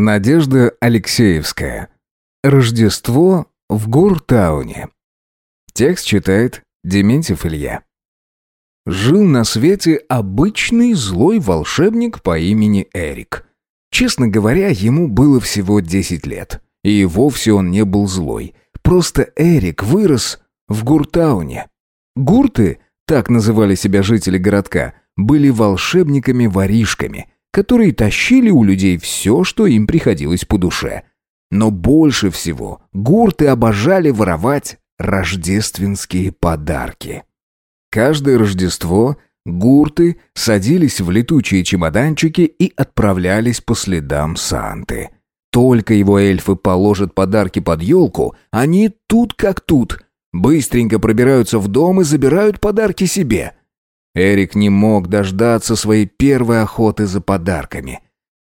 Надежда Алексеевская. Рождество в Гуртауне. Текст читает Дементьев Илья. Жил на свете обычный злой волшебник по имени Эрик. Честно говоря, ему было всего 10 лет. И вовсе он не был злой. Просто Эрик вырос в Гуртауне. Гурты, так называли себя жители городка, были волшебниками-воришками, которые тащили у людей все, что им приходилось по душе. Но больше всего гурты обожали воровать рождественские подарки. Каждое Рождество гурты садились в летучие чемоданчики и отправлялись по следам Санты. Только его эльфы положат подарки под елку, они тут как тут. Быстренько пробираются в дом и забирают подарки себе. Эрик не мог дождаться своей первой охоты за подарками.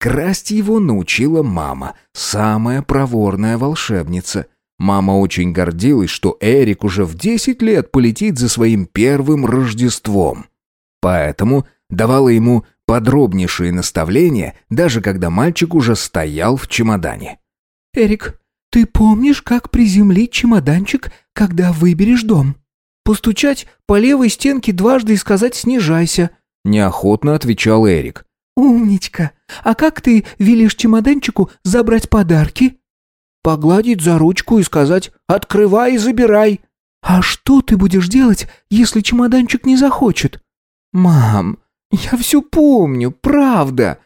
Красть его научила мама, самая проворная волшебница. Мама очень гордилась, что Эрик уже в 10 лет полетит за своим первым Рождеством. Поэтому давала ему подробнейшие наставления, даже когда мальчик уже стоял в чемодане. «Эрик, ты помнишь, как приземлить чемоданчик, когда выберешь дом?» «Постучать по левой стенке дважды и сказать «снижайся», — неохотно отвечал Эрик. «Умничка! А как ты велишь чемоданчику забрать подарки?» «Погладить за ручку и сказать «открывай и забирай». «А что ты будешь делать, если чемоданчик не захочет?» «Мам, «Я все помню, правда!»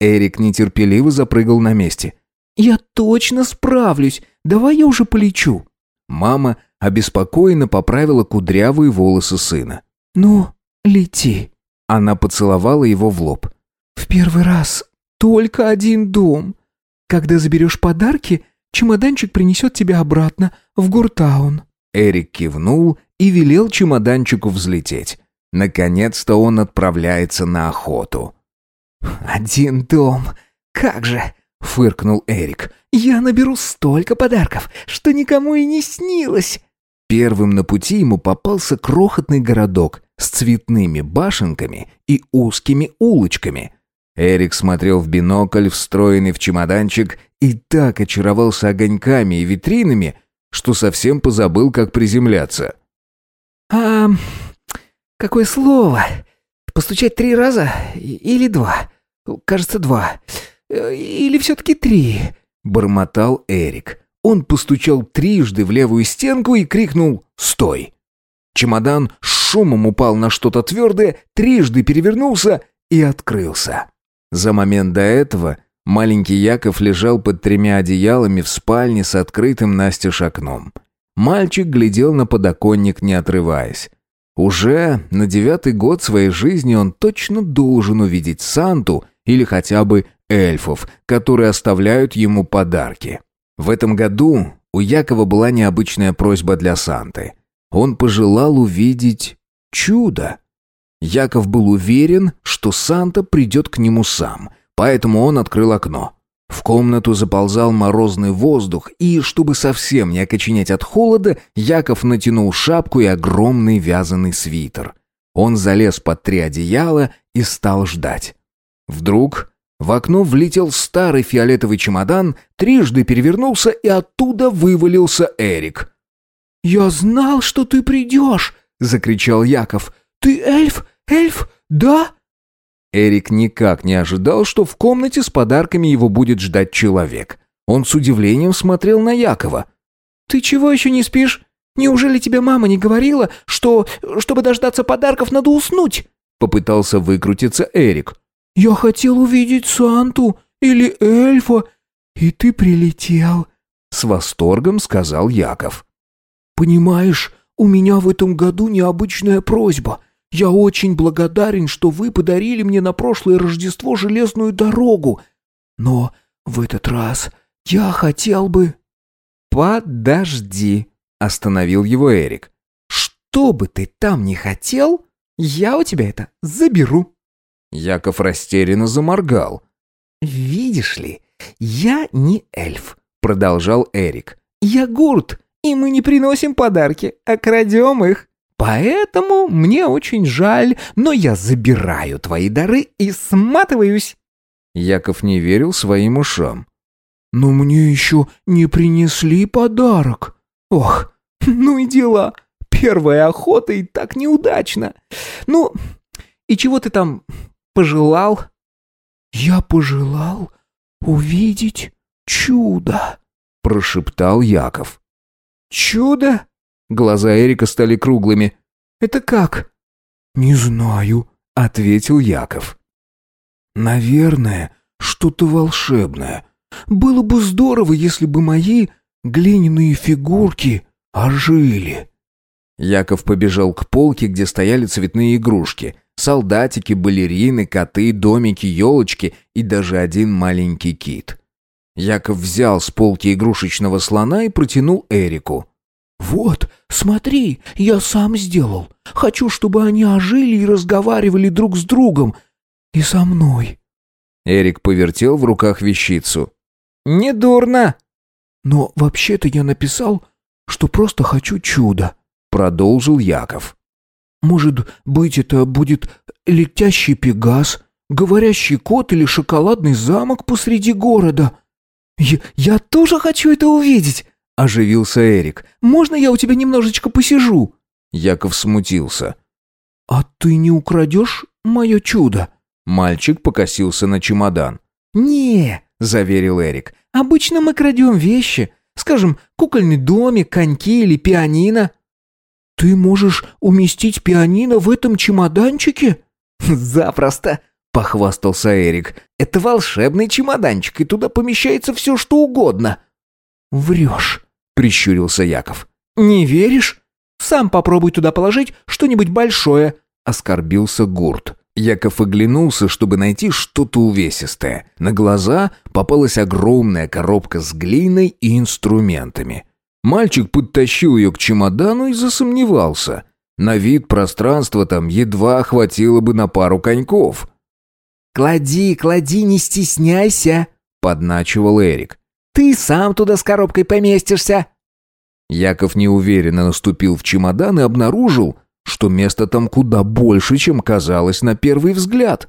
Эрик нетерпеливо запрыгал на месте. «Я точно справлюсь! Давай я уже полечу!» Мама обеспокоенно поправила кудрявые волосы сына. «Ну, лети!» Она поцеловала его в лоб. «В первый раз только один дом. Когда заберешь подарки, чемоданчик принесет тебя обратно в Гуртаун». Эрик кивнул и велел чемоданчику взлететь. Наконец-то он отправляется на охоту. «Один дом! Как же!» — фыркнул Эрик. «Я наберу столько подарков, что никому и не снилось!» Первым на пути ему попался крохотный городок с цветными башенками и узкими улочками. Эрик смотрел в бинокль, встроенный в чемоданчик, и так очаровался огоньками и витринами, что совсем позабыл, как приземляться. «А Какое слово? Постучать три раза? Или два? Кажется, два. Или все-таки три?» Бормотал Эрик. Он постучал трижды в левую стенку и крикнул «Стой!». Чемодан с шумом упал на что-то твердое, трижды перевернулся и открылся. За момент до этого маленький Яков лежал под тремя одеялами в спальне с открытым настежь окном. Мальчик глядел на подоконник, не отрываясь. Уже на девятый год своей жизни он точно должен увидеть Санту или хотя бы эльфов, которые оставляют ему подарки. В этом году у Якова была необычная просьба для Санты. Он пожелал увидеть чудо. Яков был уверен, что Санта придет к нему сам, поэтому он открыл окно. В комнату заползал морозный воздух, и, чтобы совсем не окоченеть от холода, Яков натянул шапку и огромный вязаный свитер. Он залез под три одеяла и стал ждать. Вдруг в окно влетел старый фиолетовый чемодан, трижды перевернулся, и оттуда вывалился Эрик. «Я знал, что ты придешь!» — закричал Яков. «Ты эльф? Эльф? Да?» Эрик никак не ожидал, что в комнате с подарками его будет ждать человек. Он с удивлением смотрел на Якова. «Ты чего еще не спишь? Неужели тебе мама не говорила, что, чтобы дождаться подарков, надо уснуть?» Попытался выкрутиться Эрик. «Я хотел увидеть Санту или эльфа, и ты прилетел», — с восторгом сказал Яков. «Понимаешь, у меня в этом году необычная просьба. Я очень благодарен, что вы подарили мне на прошлое Рождество железную дорогу. Но в этот раз я хотел бы...» «Подожди», — остановил его Эрик. «Что бы ты там ни хотел, я у тебя это заберу». Яков растерянно заморгал. «Видишь ли, я не эльф», — продолжал Эрик. «Я гурт, и мы не приносим подарки, а крадем их. Поэтому мне очень жаль, но я забираю твои дары и сматываюсь». Яков не верил своим ушам. но мне еще не принесли подарок. Ох, ну и дела. Первая охота и так неудачно. Ну, и чего ты там пожелал? Я пожелал увидеть чудо, прошептал Яков. Чудо? Глаза Эрика стали круглыми. Это как? Не знаю, ответил Яков. Наверное, что-то волшебное. Было бы здорово, если бы мои глиняные фигурки ожили. Яков побежал к полке, где стояли цветные игрушки. Солдатики, балерины, коты, домики, елочки и даже один маленький кит. Яков взял с полки игрушечного слона и протянул Эрику. «Вот, смотри, я сам сделал. Хочу, чтобы они ожили и разговаривали друг с другом. И со мной». Эрик повертел в руках вещицу. «Недурно!» «Но вообще-то я написал, что просто хочу чудо», — продолжил Яков. «Может быть, это будет летящий пегас, говорящий кот или шоколадный замок посреди города?» «Я, я тоже хочу это увидеть!» — оживился Эрик. «Можно я у тебя немножечко посижу?» Яков смутился. «А ты не украдешь мое чудо?» Мальчик покосился на чемодан. «Не», — заверил Эрик, — «обычно мы крадем вещи. Скажем, кукольный домик, коньки или пианино». «Ты можешь уместить пианино в этом чемоданчике?» «Запросто», — похвастался Эрик. «Это волшебный чемоданчик, и туда помещается все, что угодно». «Врешь», — прищурился Яков. «Не веришь? Сам попробуй туда положить что-нибудь большое», — оскорбился Гурт. Яков оглянулся, чтобы найти что-то увесистое. На глаза попалась огромная коробка с глиной и инструментами. Мальчик подтащил ее к чемодану и засомневался. На вид пространства там едва хватило бы на пару коньков. «Клади, клади, не стесняйся», — подначивал Эрик. «Ты сам туда с коробкой поместишься». Яков неуверенно наступил в чемодан и обнаружил, что места там куда больше, чем казалось на первый взгляд.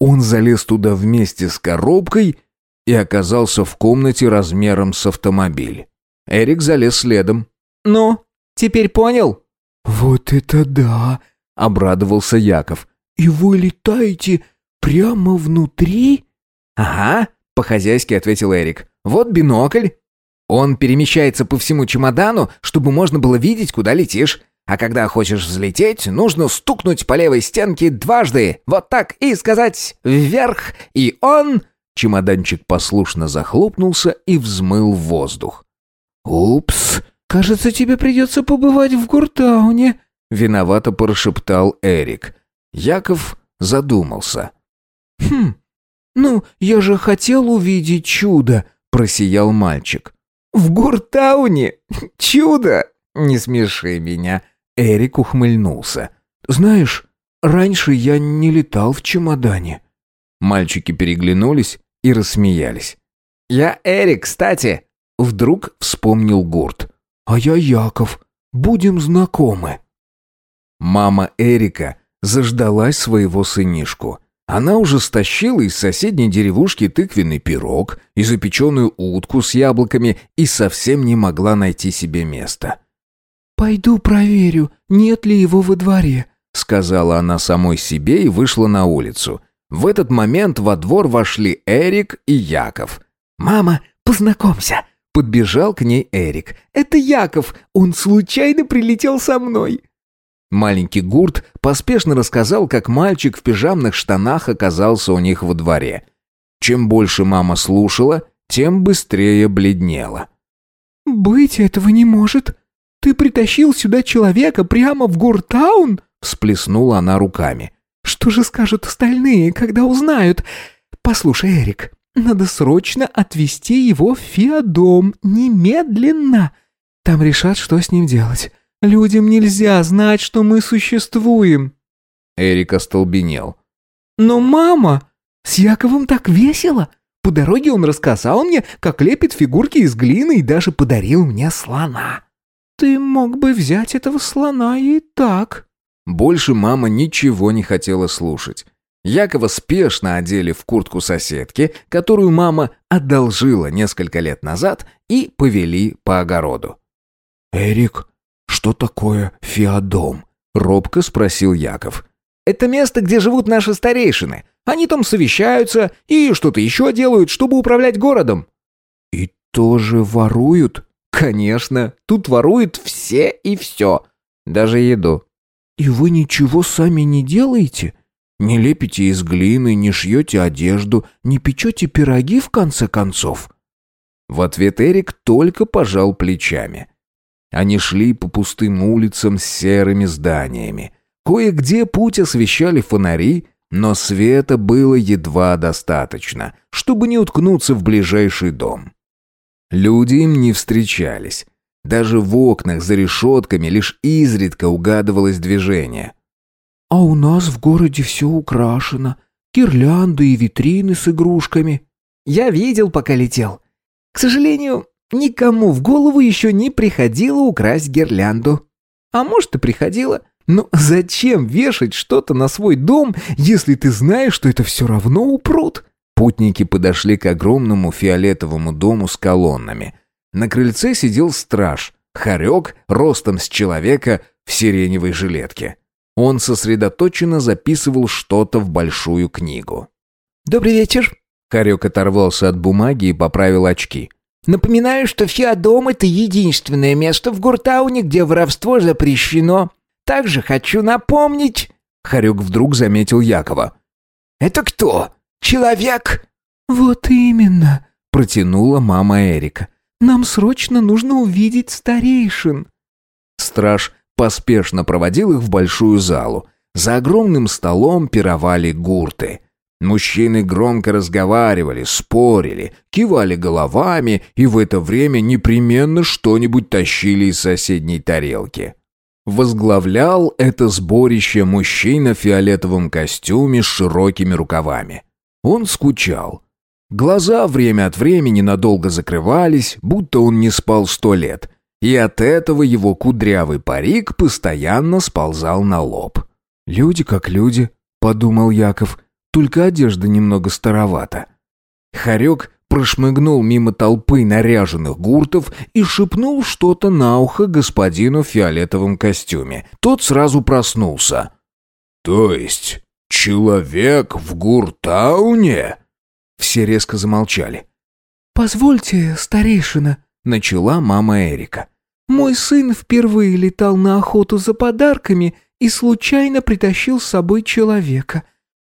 Он залез туда вместе с коробкой и оказался в комнате размером с автомобиль. Эрик залез следом. «Ну, теперь понял?» «Вот это да!» — обрадовался Яков. «И вы летаете прямо внутри?» «Ага», — по-хозяйски ответил Эрик. «Вот бинокль. Он перемещается по всему чемодану, чтобы можно было видеть, куда летишь. А когда хочешь взлететь, нужно стукнуть по левой стенке дважды, вот так, и сказать «вверх», и он...» Чемоданчик послушно захлопнулся и взмыл воздух. «Упс, кажется, тебе придется побывать в Гуртауне», — виновато прошептал Эрик. Яков задумался. «Хм, ну, я же хотел увидеть чудо», — просиял мальчик. «В Гуртауне? Чудо? Не смеши меня», Эрик ухмыльнулся. «Знаешь, раньше я не летал в чемодане». Мальчики переглянулись и рассмеялись. «Я Эрик, кстати!» Вдруг вспомнил Гурт. «А я Яков. Будем знакомы». Мама Эрика заждалась своего сынишку. Она уже стащила из соседней деревушки тыквенный пирог и запеченную утку с яблоками и совсем не могла найти себе места. «Пойду проверю, нет ли его во дворе», — сказала она самой себе и вышла на улицу. В этот момент во двор вошли Эрик и Яков. «Мама, познакомься!» — подбежал к ней Эрик. «Это Яков, он случайно прилетел со мной!» Маленький Гурт поспешно рассказал, как мальчик в пижамных штанах оказался у них во дворе. Чем больше мама слушала, тем быстрее бледнела. «Быть этого не может!» Ты притащил сюда человека прямо в Гуртаун?» Всплеснула она руками. «Что же скажут остальные, когда узнают? Послушай, Эрик, надо срочно отвезти его в Феодом, немедленно. Там решат, что с ним делать. Людям нельзя знать, что мы существуем». Эрик остолбенел. «Но мама, с Яковом так весело. По дороге он рассказал мне, как лепит фигурки из глины и даже подарил мне слона». «Ты мог бы взять этого слона и так». Больше мама ничего не хотела слушать. Якова спешно одели в куртку соседки, которую мама одолжила несколько лет назад, и повели по огороду. «Эрик, что такое феодом?» — робко спросил Яков. «Это место, где живут наши старейшины. Они там совещаются и что-то еще делают, чтобы управлять городом». «И тоже воруют?» «Конечно, тут воруют все и все, даже еду». «И вы ничего сами не делаете?» Не лепите из глины, не шьете одежду, не печете пироги, в конце концов?» В ответ Эрик только пожал плечами. Они шли по пустым улицам с серыми зданиями. Кое-где путь освещали фонари, но света было едва достаточно, чтобы не уткнуться в ближайший дом. Люди им не встречались. Даже в окнах за решетками лишь изредка угадывалось движение. А у нас в городе все украшено. Гирлянды и витрины с игрушками. Я видел, пока летел. К сожалению, никому в голову еще не приходило украсть гирлянду. А может и приходило. Но зачем вешать что-то на свой дом, если ты знаешь, что это все равно упрут? Путники подошли к огромному фиолетовому дому с колоннами. На крыльце сидел страж, хорек, ростом с человека в сиреневой жилетке. Он сосредоточенно записывал что-то в большую книгу. «Добрый вечер!» Харек оторвался от бумаги и поправил очки. «Напоминаю, что Феодом — это единственное место в Гуртауне, где воровство запрещено. Также хочу напомнить...» Харек вдруг заметил Якова. «Это кто? Человек?» «Вот именно», — протянула мама Эрика. «Нам срочно нужно увидеть старейшин». Страж поспешно проводил их в большую залу. За огромным столом пировали гурты. Мужчины громко разговаривали, спорили, кивали головами и в это время непременно что-нибудь тащили из соседней тарелки. Возглавлял это сборище мужчина в фиолетовом костюме с широкими рукавами. Он скучал. Глаза время от времени надолго закрывались, будто он не спал сто лет, и от этого его кудрявый парик постоянно сползал на лоб. «Люди как люди», — подумал Яков, — «только одежда немного старовата». Харек прошмыгнул мимо толпы наряженных гуртов и шепнул что-то на ухо господину в фиолетовом костюме. Тот сразу проснулся. «То есть человек в Гуртауне?» Все резко замолчали. «Позвольте, старейшина», начала мама Эрика. «Мой сын впервые летал на охоту за подарками и случайно притащил с собой человека.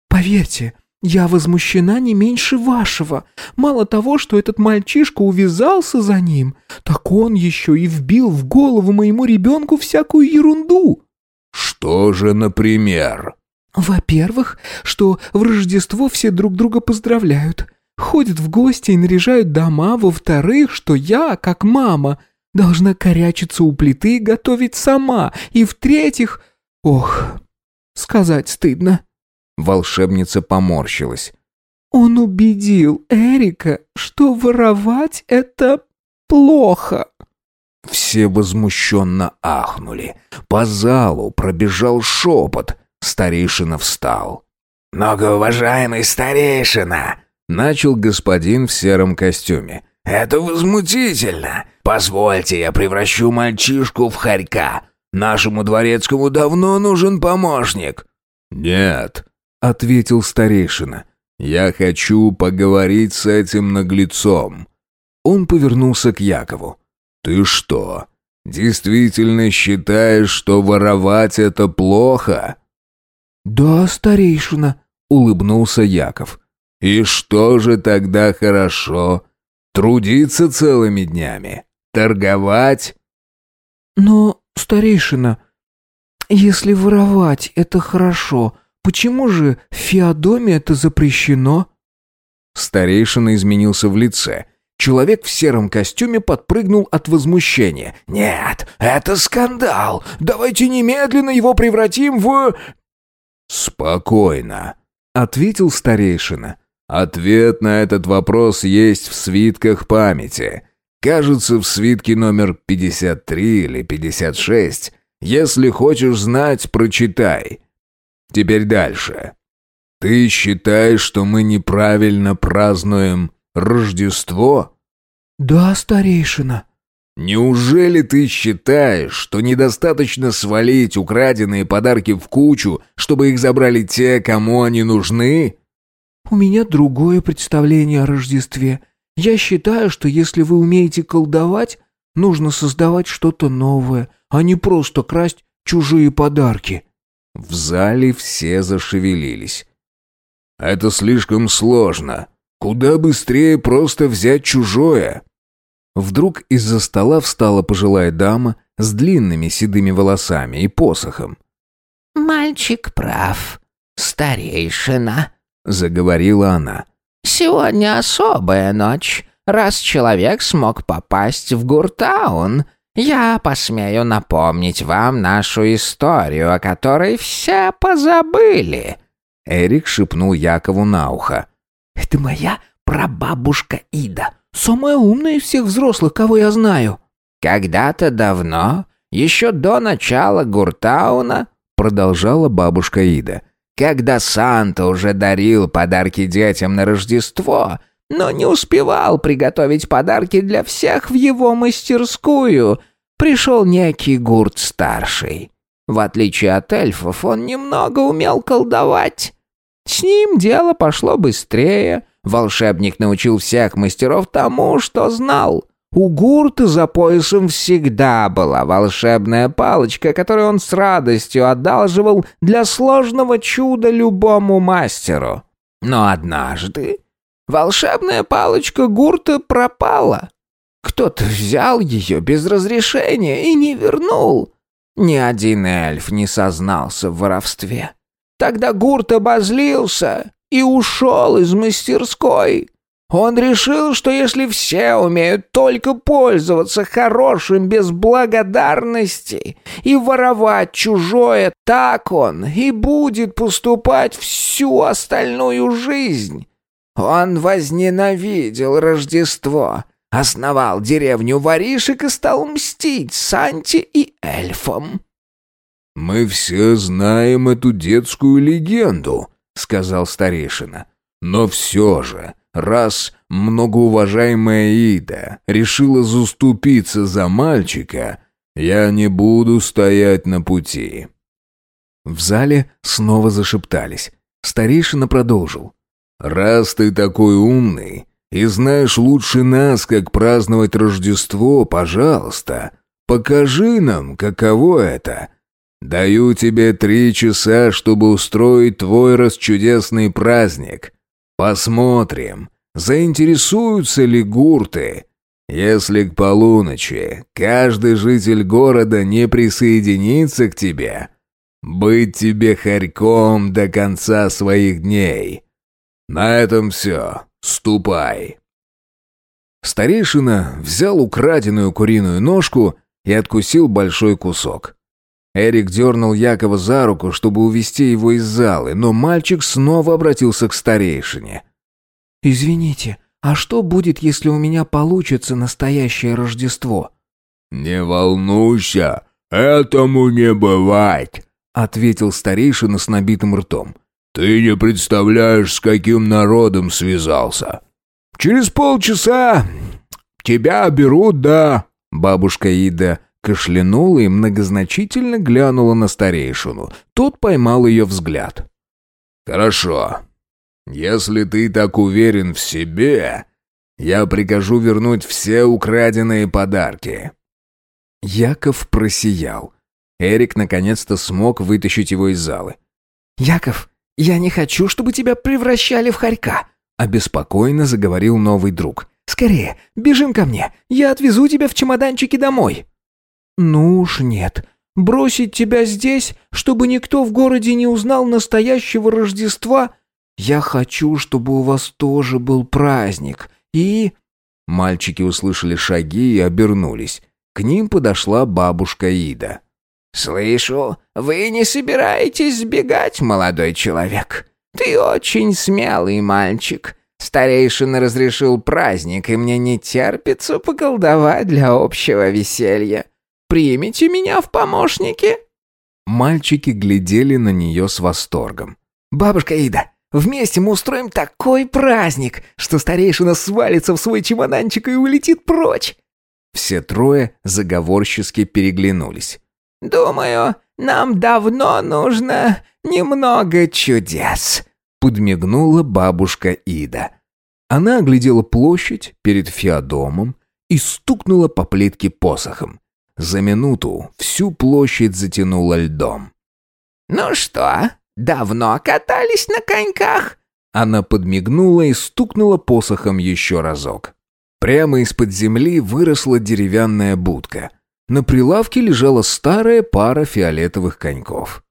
Поверьте, я возмущена не меньше вашего. Мало того, что этот мальчишка увязался за ним, так он еще и вбил в голову моему ребенку всякую ерунду». «Что же, например?» «Во-первых, что в Рождество все друг друга поздравляют. Ходят в гости и наряжают дома. Во-вторых, что я, как мама, должна корячиться у плиты и готовить сама. И в-третьих... Ох, сказать стыдно. Волшебница поморщилась. Он убедил Эрика, что воровать это плохо. Все возмущенно ахнули. По залу пробежал шепот. Старейшина встал. «Многоуважаемый старейшина!» Начал господин в сером костюме. «Это возмутительно! Позвольте, я превращу мальчишку в хорька. Нашему дворецкому давно нужен помощник». «Нет», — ответил старейшина. «Я хочу поговорить с этим наглецом». Он повернулся к Якову. «Ты что, действительно считаешь, что воровать это плохо?» «Да, старейшина», — улыбнулся Яков. И что же тогда хорошо? Трудиться целыми днями? Торговать? Но, старейшина, если воровать это хорошо, почему же в Феодоме это запрещено? Старейшина изменился в лице. Человек в сером костюме подпрыгнул от возмущения. «Нет, это скандал! Давайте немедленно его превратим в...» «Спокойно», — ответил старейшина. Ответ на этот вопрос есть в свитках памяти. Кажется, в свитке номер 53 или 56. Если хочешь знать, прочитай. Теперь дальше. «Ты считаешь, что мы неправильно празднуем Рождество?» «Да, старейшина». «Неужели ты считаешь, что недостаточно свалить украденные подарки в кучу, чтобы их забрали те, кому они нужны?» «У меня другое представление о Рождестве. Я считаю, что если вы умеете колдовать, нужно создавать что-то новое, а не просто красть чужие подарки». В зале все зашевелились. «Это слишком сложно. Куда быстрее просто взять чужое». Вдруг из-за стола встала пожилая дама с длинными седыми волосами и посохом. «Мальчик прав, старейшина», — заговорила она. «Сегодня особая ночь. Раз человек смог попасть в Гуртаун, я посмею напомнить вам нашу историю, о которой все позабыли». Эрик шепнул Якову на ухо. «Это моя прабабушка Ида, самая умная из всех взрослых, кого я знаю». «Когда-то давно, еще до начала Гуртауна, продолжала бабушка Ида, когда Санта уже дарил подарки детям на Рождество, но не успевал приготовить подарки для всех в его мастерскую, пришел некий Гурт-старший. В отличие от эльфов, он немного умел колдовать. С ним дело пошло быстрее. Волшебник научил всех мастеров тому, что знал. У Гурта за поясом всегда была волшебная палочка, которую он с радостью одалживал для сложного чуда любому мастеру. Но однажды волшебная палочка Гурта пропала. Кто-то взял ее без разрешения и не вернул. Ни один эльф не сознался в воровстве. Тогда Гурт обозлился и ушел из мастерской. Он решил, что если все умеют только пользоваться хорошим без благодарности и воровать чужое, так он и будет поступать всю остальную жизнь. Он возненавидел Рождество, основал деревню воришек и стал мстить Санте и эльфам. «Мы все знаем эту детскую легенду», — сказал старейшина. «Но все же, раз многоуважаемая Ида решила заступиться за мальчика, я не буду стоять на пути». В зале снова зашептались. Старейшина продолжил. «Раз ты такой умный и знаешь лучше нас, как праздновать Рождество, пожалуйста, покажи нам, каково это Даю тебе три часа, чтобы устроить твой расчудесный праздник. Посмотрим, заинтересуются ли гурты. Если к полуночи каждый житель города не присоединится к тебе, быть тебе хорьком до конца своих дней. На этом все. Ступай. Старейшина взял украденную куриную ножку и откусил большой кусок. Эрик дернул Якова за руку, чтобы увести его из залы, но мальчик снова обратился к старейшине. «Извините, а что будет, если у меня получится настоящее Рождество?» «Не волнуйся, этому не бывать», — ответил старейшина с набитым ртом. «Ты не представляешь, с каким народом связался. Через полчаса тебя берут, да...» Бабушка Ида Кашлянула и многозначительно глянула на старейшину. Тот поймал ее взгляд. «Хорошо. Если ты так уверен в себе, я прикажу вернуть все украденные подарки». Яков просиял. Эрик наконец-то смог вытащить его из залы. «Яков, я не хочу, чтобы тебя превращали в хорька», обеспокоенно заговорил новый друг. «Скорее, бежим ко мне, я отвезу тебя в чемоданчике домой». «Ну уж нет. Бросить тебя здесь, чтобы никто в городе не узнал настоящего Рождества? Я хочу, чтобы у вас тоже был праздник. И...» Мальчики услышали шаги и обернулись. К ним подошла бабушка Ида. «Слышу, вы не собираетесь сбегать, молодой человек. Ты очень смелый мальчик. Старейшина разрешил праздник, и мне не терпится поколдовать для общего веселья примете меня в помощники?» Мальчики глядели на нее с восторгом. «Бабушка Ида, Вместе мы устроим такой праздник, что старейшина свалится в свой чемоданчик и улетит прочь!» Все трое заговорчески переглянулись. «Думаю, нам давно нужно немного чудес», — подмигнула бабушка Ида. Она оглядела площадь перед Феодомом и стукнула по плитке посохом. За минуту всю площадь затянула льдом. «Ну что, давно катались на коньках?» Она подмигнула и стукнула посохом еще разок. Прямо из-под земли выросла деревянная будка. На прилавке лежала старая пара фиолетовых коньков.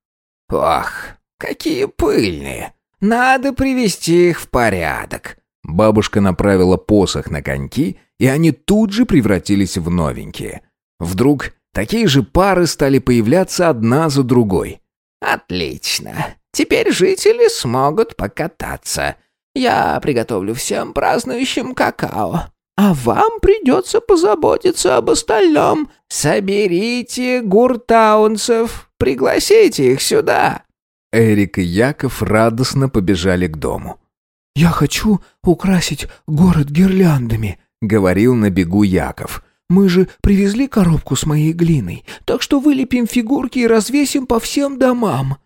«Ох, какие пыльные! Надо привести их в порядок!» Бабушка направила посох на коньки, и они тут же превратились в новенькие. Вдруг такие же пары стали появляться одна за другой. «Отлично! Теперь жители смогут покататься. Я приготовлю всем празднующим какао а вам придется позаботиться об остальном. Соберите гуртаунцев, пригласите их сюда». Эрик и Яков радостно побежали к дому. «Я хочу украсить город гирляндами», — говорил на бегу Яков. «Мы же привезли коробку с моей глиной, так что вылепим фигурки и развесим по всем домам».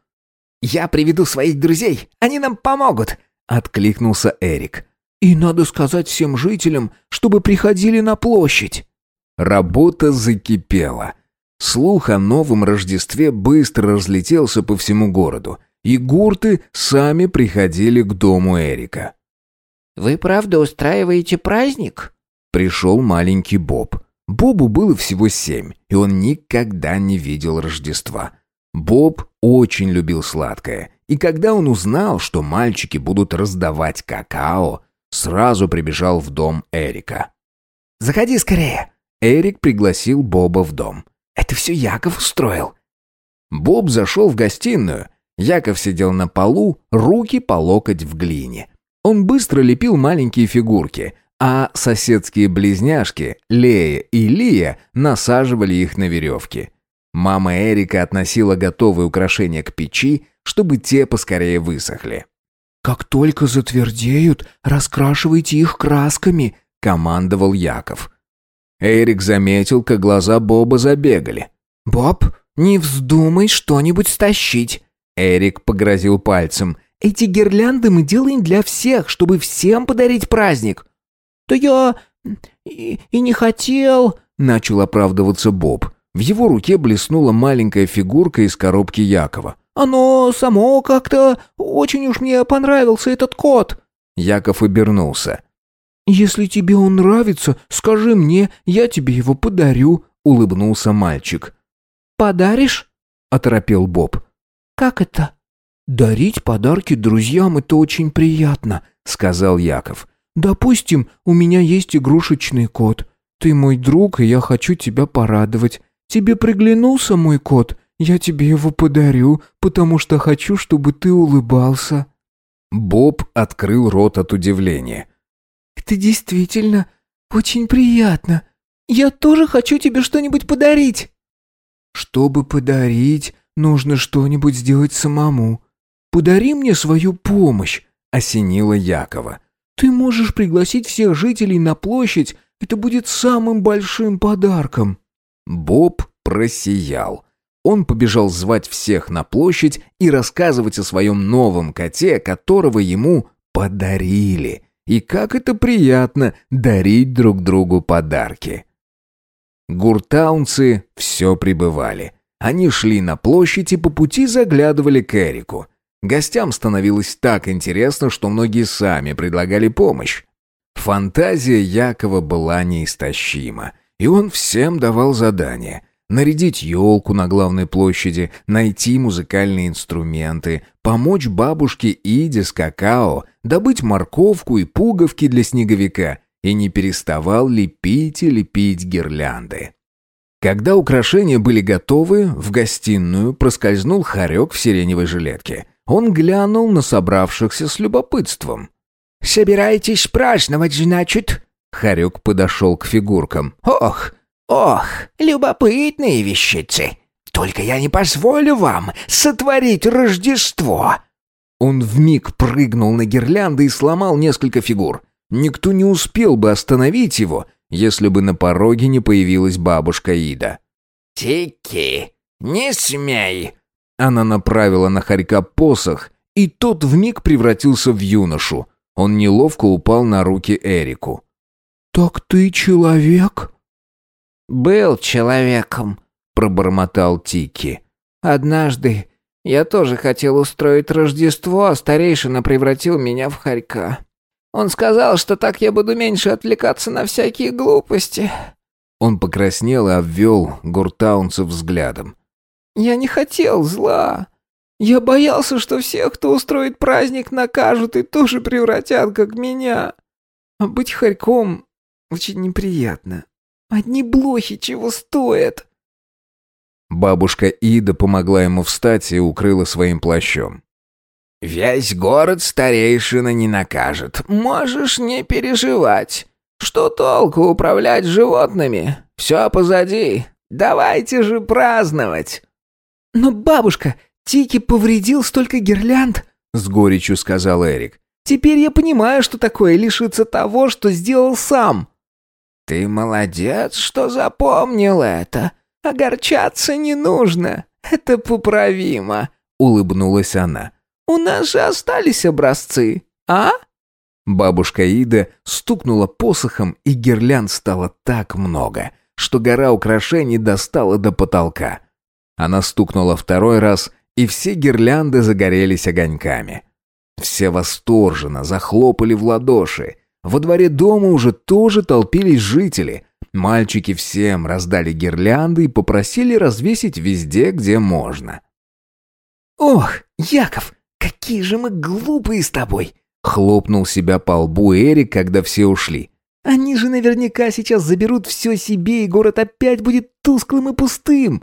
«Я приведу своих друзей, они нам помогут», — откликнулся Эрик. И надо сказать всем жителям, чтобы приходили на площадь. Работа закипела. Слух о новом Рождестве быстро разлетелся по всему городу, и гурты сами приходили к дому Эрика. «Вы правда устраиваете праздник?» Пришел маленький Боб. Бобу было всего семь, и он никогда не видел Рождества. Боб очень любил сладкое, и когда он узнал, что мальчики будут раздавать какао, сразу прибежал в дом Эрика. «Заходи скорее!» Эрик пригласил Боба в дом. «Это все Яков устроил!» Боб зашел в гостиную. Яков сидел на полу, руки по локоть в глине. Он быстро лепил маленькие фигурки, а соседские близняшки, Лея и Лия, насаживали их на веревки. Мама Эрика относила готовые украшения к печи, чтобы те поскорее высохли. «Как только затвердеют, раскрашивайте их красками», — командовал Яков. Эрик заметил, как глаза Боба забегали. «Боб, не вздумай что-нибудь стащить!» Эрик погрозил пальцем. «Эти гирлянды мы делаем для всех, чтобы всем подарить праздник!» «Да я и, и не хотел...» — начал оправдываться Боб. В его руке блеснула маленькая фигурка из коробки Якова. Оно само как-то... Очень уж мне понравился этот кот». Яков обернулся. «Если тебе он нравится, скажи мне, я тебе его подарю», — улыбнулся мальчик. «Подаришь?» — оторопел Боб. «Как это?» «Дарить подарки друзьям — это очень приятно», — сказал Яков. «Допустим, у меня есть игрушечный кот. Ты мой друг, и я хочу тебя порадовать. Тебе приглянулся мой кот? Я тебе его подарю, потому что хочу, чтобы ты улыбался». Боб открыл рот от удивления. «Это действительно очень приятно. Я тоже хочу тебе что-нибудь подарить». «Чтобы подарить, нужно что-нибудь сделать самому. Подари мне свою помощь», — осенила Якова. «Ты можешь пригласить всех жителей на площадь, это будет самым большим подарком». Боб просиял. Он побежал звать всех на площадь и рассказывать о своем новом коте, которого ему подарили. И как это приятно дарить друг другу подарки. Гуртаунцы все прибывали. Они шли на площадь и по пути заглядывали к Эрику. Гостям становилось так интересно, что многие сами предлагали помощь. Фантазия Якова была неистощима, и он всем давал задания — нарядить елку на главной площади, найти музыкальные инструменты, помочь бабушке Иде с какао, добыть морковку и пуговки для снеговика и не переставал лепить и лепить гирлянды. Когда украшения были готовы, в гостиную проскользнул хорек в сиреневой жилетке. Он глянул на собравшихся с любопытством. «Собираетесь праздновать, значит?» Хорек подошел к фигуркам. «Ох, «Ох, любопытные вещицы! Только я не позволю вам сотворить Рождество!» Он вмиг прыгнул на гирлянды и сломал несколько фигур. Никто не успел бы остановить его, если бы на пороге не появилась бабушка Ида. «Тики, не смей!» Она направила на хорька посох, и тот вмиг превратился в юношу. Он неловко упал на руки Эрику. «Так ты человек?» «Был человеком», — пробормотал Тики. «Однажды я тоже хотел устроить Рождество, а старейшина превратил меня в хорька. Он сказал, что так я буду меньше отвлекаться на всякие глупости». Он покраснел и обвел гуртаунцев взглядом. «Я не хотел зла. Я боялся, что всех, кто устроит праздник, накажут и тоже превратят, как меня. А быть хорьком очень неприятно. Одни блохи чего стоят». Бабушка Ида помогла ему встать и укрыла своим плащом. «Весь город старейшина не накажет. Можешь не переживать. Что толку управлять животными? Все позади. Давайте же праздновать!» «Но, бабушка, Тики повредил столько гирлянд», — с горечью сказал Эрик. «Теперь я понимаю, что такое лишиться того, что сделал сам». «Ты молодец, что запомнил это. Огорчаться не нужно. Это поправимо», — улыбнулась она. «У нас же остались образцы, а?» Бабушка Ида стукнула посохом, и гирлянд стало так много, что гора украшений достала до потолка. Она стукнула второй раз, и все гирлянды загорелись огоньками. Все восторженно захлопали в ладоши. Во дворе дома уже тоже толпились жители. Мальчики всем раздали гирлянды и попросили развесить везде, где можно. «Ох, Яков, какие же мы глупые с тобой!» Хлопнул себя по лбу Эрик, когда все ушли. «Они же наверняка сейчас заберут все себе, и город опять будет тусклым и пустым!»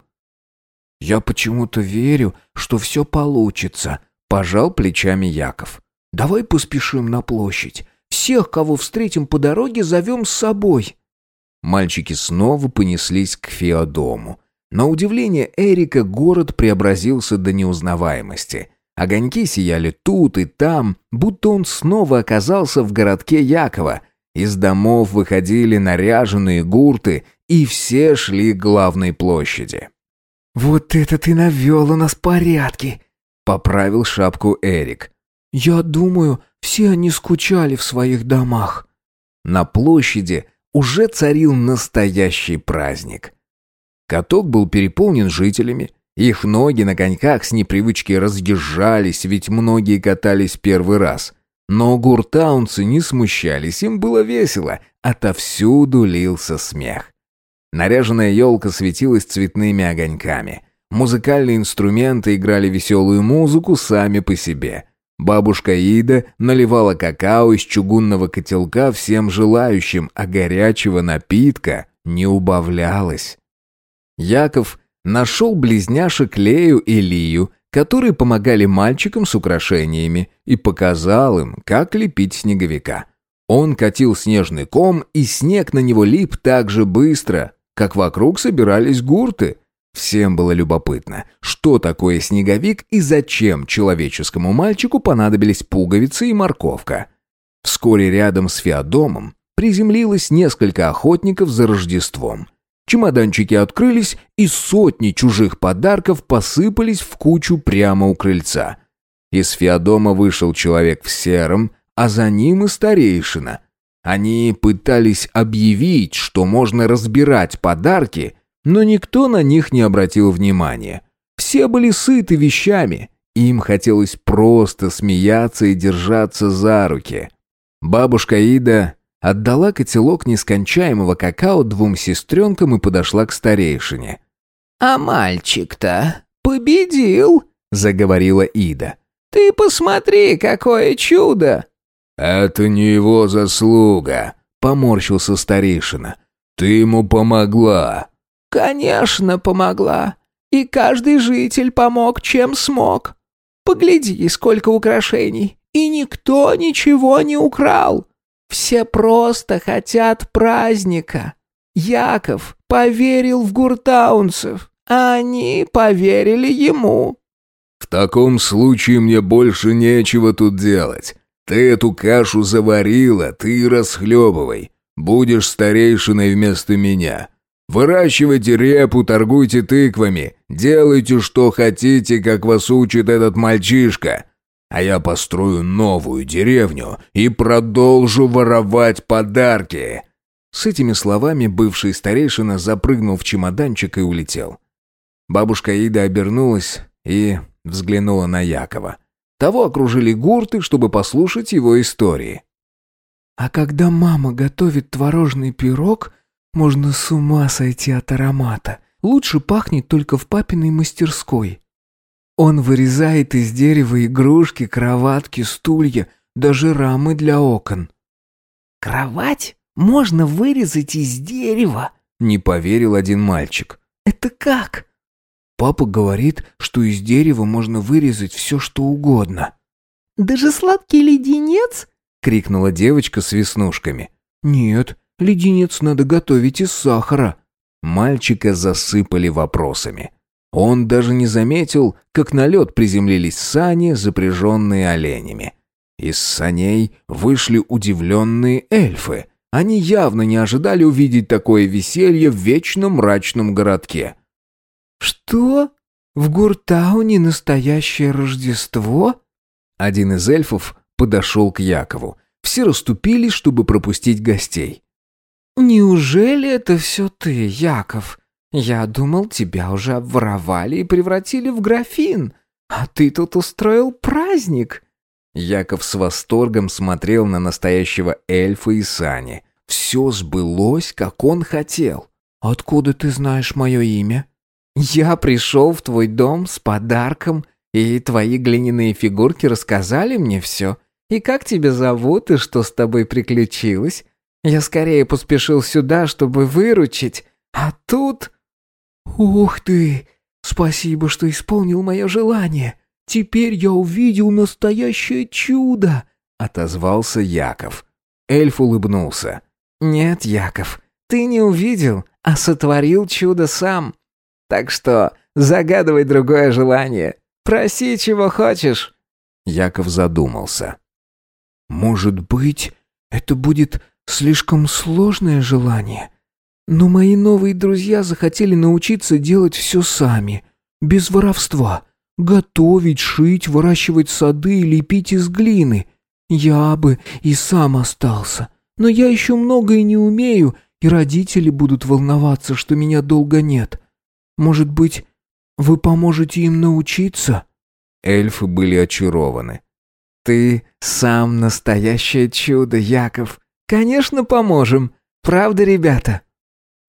«Я почему-то верю, что все получится», — пожал плечами Яков. «Давай поспешим на площадь. Всех, кого встретим по дороге, зовем с собой». Мальчики снова понеслись к Феодому. На удивление Эрика город преобразился до неузнаваемости. Огоньки сияли тут и там, будто он снова оказался в городке Якова. Из домов выходили наряженные гурты, и все шли к главной площади. «Вот это ты навел у нас порядки!» — поправил шапку Эрик. «Я думаю, все они скучали в своих домах». На площади уже царил настоящий праздник. Каток был переполнен жителями. Их ноги на коньках с непривычки разъезжались, ведь многие катались первый раз. Но гуртаунцы не смущались, им было весело, отовсюду лился смех. Наряженная елка светилась цветными огоньками. Музыкальные инструменты играли веселую музыку сами по себе. Бабушка Ида наливала какао из чугунного котелка всем желающим, а горячего напитка не убавлялось. Яков нашел близняшек Лею и Лию, которые помогали мальчикам с украшениями, и показал им, как лепить снеговика. Он катил снежный ком, и снег на него лип так же быстро, как вокруг собирались гурты. Всем было любопытно, что такое снеговик и зачем человеческому мальчику понадобились пуговицы и морковка. Вскоре рядом с Феодомом приземлилось несколько охотников за Рождеством. Чемоданчики открылись, и сотни чужих подарков посыпались в кучу прямо у крыльца. Из Феодома вышел человек в сером, а за ним и старейшина – они пытались объявить, что можно разбирать подарки, но никто на них не обратил внимания. Все были сыты вещами, им хотелось просто смеяться и держаться за руки. Бабушка Ида отдала котелок нескончаемого какао двум сестренкам и подошла к старейшине. «А мальчик-то победил», — заговорила Ида. «Ты посмотри, какое чудо!» «Это не его заслуга», — поморщился старейшина. «Ты ему помогла». «Конечно, помогла. И каждый житель помог, чем смог. Погляди, сколько украшений. И никто ничего не украл. Все просто хотят праздника. Яков поверил в гуртаунцев, а они поверили ему». «В таком случае мне больше нечего тут делать. Ты эту кашу заварила, ты расхлебывай. Будешь старейшиной вместо меня. Выращивайте репу, торгуйте тыквами, делайте что хотите, как вас учит этот мальчишка. А я построю новую деревню и продолжу воровать подарки». С этими словами бывший старейшина запрыгнул в чемоданчик и улетел. Бабушка Ида обернулась и взглянула на Якова. Того окружили гурты, чтобы послушать его истории. «А когда мама готовит творожный пирог, можно с ума сойти от аромата. Лучше пахнет только в папиной мастерской. Он вырезает из дерева игрушки, кроватки, стулья, даже рамы для окон». «Кровать можно вырезать из дерева?» — не поверил один мальчик. «Это как?» Папа говорит, что из дерева можно вырезать все, что угодно. «Даже сладкий леденец?» — крикнула девочка с веснушками. «Нет, леденец надо готовить из сахара». Мальчика засыпали вопросами. Он даже не заметил, как на лед приземлились сани, запряженные оленями. Из саней вышли удивленные эльфы. Они явно не ожидали увидеть такое веселье в вечно мрачном городке. «Что? В Гуртауне настоящее Рождество?» Один из эльфов подошел к Якову. Все расступились, чтобы пропустить гостей. «Неужели это все ты, Яков? Я думал, тебя уже обворовали и превратили в графин, а ты тут устроил праздник». Яков с восторгом смотрел на настоящего эльфа и Сани. Все сбылось, как он хотел. «Откуда ты знаешь мое имя?» Я пришел в твой дом с подарком, и твои глиняные фигурки рассказали мне все. И как тебя зовут, и что с тобой приключилось? Я скорее поспешил сюда, чтобы выручить, а тут...» «Ух ты! Спасибо, что исполнил мое желание. Теперь я увидел настоящее чудо!» — отозвался Яков. Эльф улыбнулся. «Нет, Яков, ты не увидел, а сотворил чудо сам. Так что загадывай другое желание. Проси, чего хочешь». Яков задумался. «Может быть, это будет слишком сложное желание? Но мои новые друзья захотели научиться делать все сами, без воровства. Готовить, шить, выращивать сады и лепить из глины. Я бы и сам остался. Но я еще многое не умею, и родители будут волноваться, что меня долго нет. Может быть, вы поможете им научиться?» Эльфы были очарованы. «Ты сам настоящее чудо, Яков. Конечно, поможем. Правда, ребята?»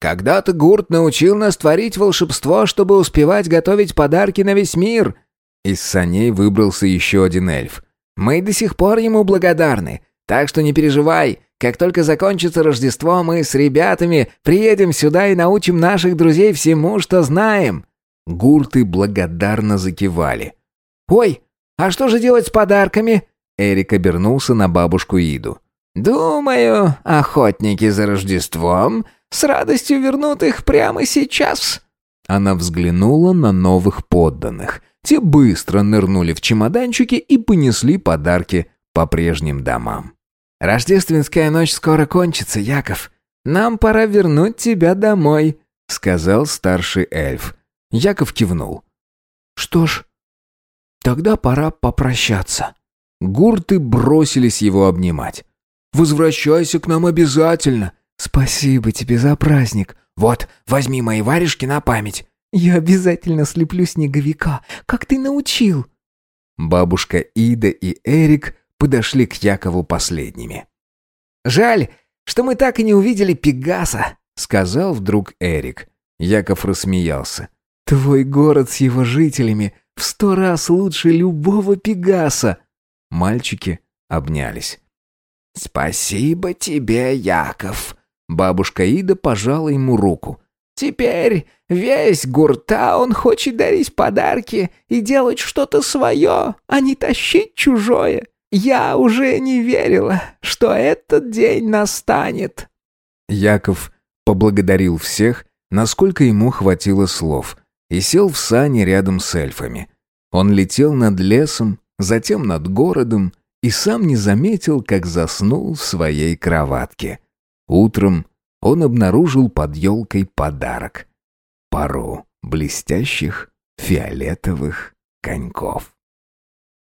«Когда-то Гурт научил нас творить волшебство, чтобы успевать готовить подарки на весь мир». Из саней выбрался еще один эльф. «Мы до сих пор ему благодарны, так что не переживай. Как только закончится Рождество, мы с ребятами приедем сюда и научим наших друзей всему, что знаем». Гурты благодарно закивали. «Ой, а что же делать с подарками?» Эрик обернулся на бабушку Иду. «Думаю, охотники за Рождеством с радостью вернут их прямо сейчас». Она взглянула на новых подданных. Те быстро нырнули в чемоданчики и понесли подарки по прежним домам. «Рождественская ночь скоро кончится, Яков. Нам пора вернуть тебя домой», — сказал старший эльф. Яков кивнул. «Что ж, тогда пора попрощаться». Гурты бросились его обнимать. «Возвращайся к нам обязательно!» «Спасибо тебе за праздник!» «Вот, возьми мои варежки на память!» «Я обязательно слеплю снеговика, как ты научил!» Бабушка Ида и Эрик подошли к Якову последними. «Жаль, что мы так и не увидели Пегаса», — сказал вдруг Эрик. Яков рассмеялся. «Твой город с его жителями в сто раз лучше любого Пегаса!» Мальчики обнялись. «Спасибо тебе, Яков!» Бабушка Ида пожала ему руку. «Теперь весь Гуртаун хочет дарить подарки и делать что-то свое, а не тащить чужое. Я уже не верила, что этот день настанет. Яков поблагодарил всех, насколько ему хватило слов, и сел в сани рядом с эльфами. Он летел над лесом, затем над городом и сам не заметил, как заснул в своей кроватке. Утром он обнаружил под елкой подарок — пару блестящих фиолетовых коньков.